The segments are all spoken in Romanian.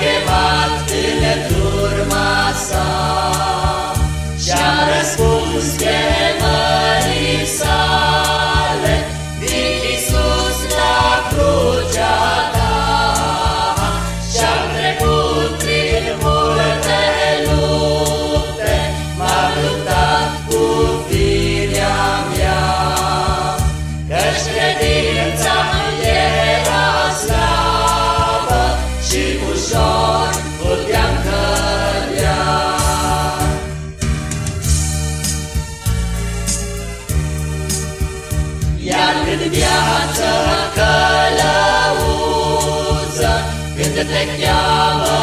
give up. ușor puteam cădea. Iar când viața călăuză, când te cheamă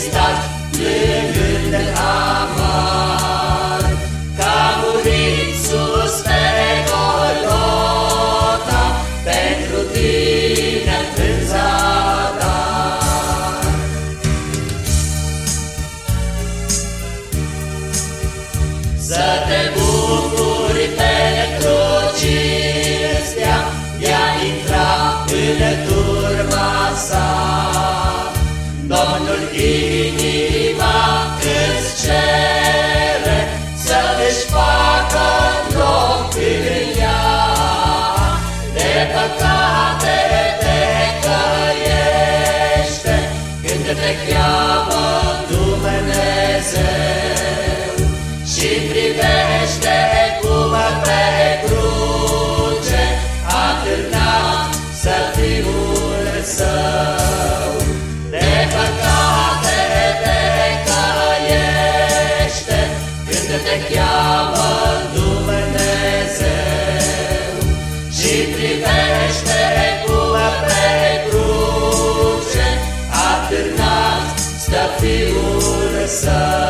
întristat, plângând amar, ca murit sus pe Golgota, pentru tine în zadar. Să te bucuri pentru cinstea de a intra în turma sa. He te cheamă Dumnezeu și privește cum pe cruce a târnat stă fiul său.